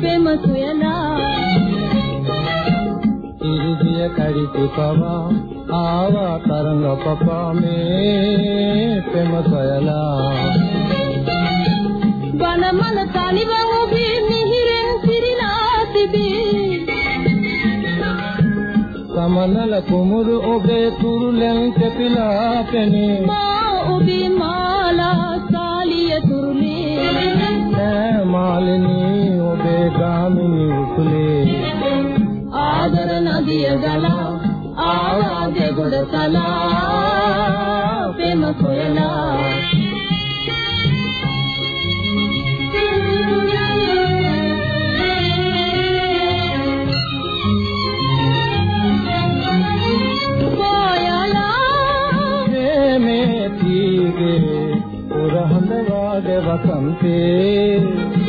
පෙම සොයලා ඉරිදිය කඩිති පවා ආවා තරංග පපා මේ පෙම සොයලා වනමන තනිවම ඔබේ මිහිරෙන් සිරිලා තිබේ. සමනල කුමුරු ඔබේ තුරුලෙන් තෙපිලා පෙනේ. මා ඔබේ මාලා මාලිනී ඔබේ ගාමිනී උතුලේ. ආදර නදිය ගලා ආවාද ගොඩ තලා පෙම සොයලා. මේ මේ තීගේ උරහඳ වාගේ වසන්තේ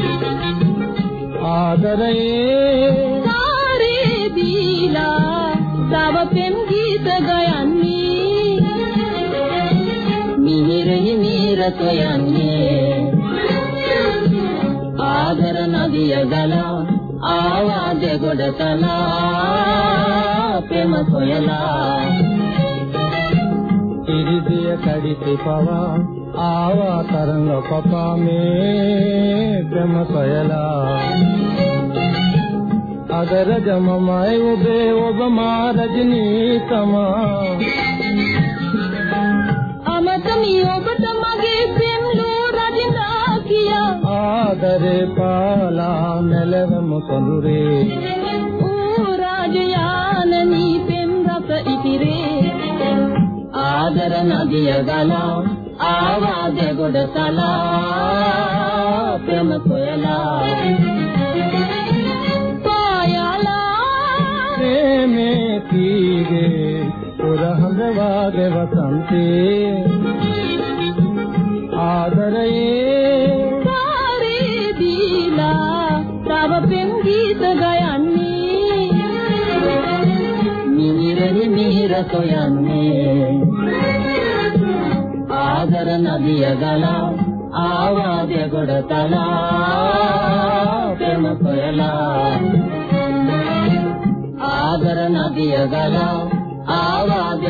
ආදරයේ සාරේ දීලා තව පෙම් ගීත ගයන්නේ. මිහිරෙහි මීර සොයන්නේ. ආදර නදිය ගලා ආවාද ගොඩ තලා පෙම සොයලා. ඉරිදිය කඩිති පවා ආවා තරංග පපා මේ ප්‍රම සොයලා අදර ජමමයි ඔබේ ඔබ මා රජනී තමා අමතමි ඔබට මගේ පෙම්ලෝ රජිනා කියා ආදරේ පාලා නැලවමු සොඳුරේ ඌ රාජයානනී පෙම් රස ඉතිරේ ආදර නදිය ගලා ආවාද ගොඩ තලා ප්‍රම සොයලා පායලා මේ මේ තීගේ උරහඳ වාගේ වසන්තේ. ආදරයේ සාරේ දීලා තව පෙම් ගීත ගයන්නේ. මිහිරෙහි මිහිර සොයන්නේ ආදර නදිය ගලා ආවාද ගොඩ තලා පෙම සොයලා ආදර නදිය ගලා ආවාද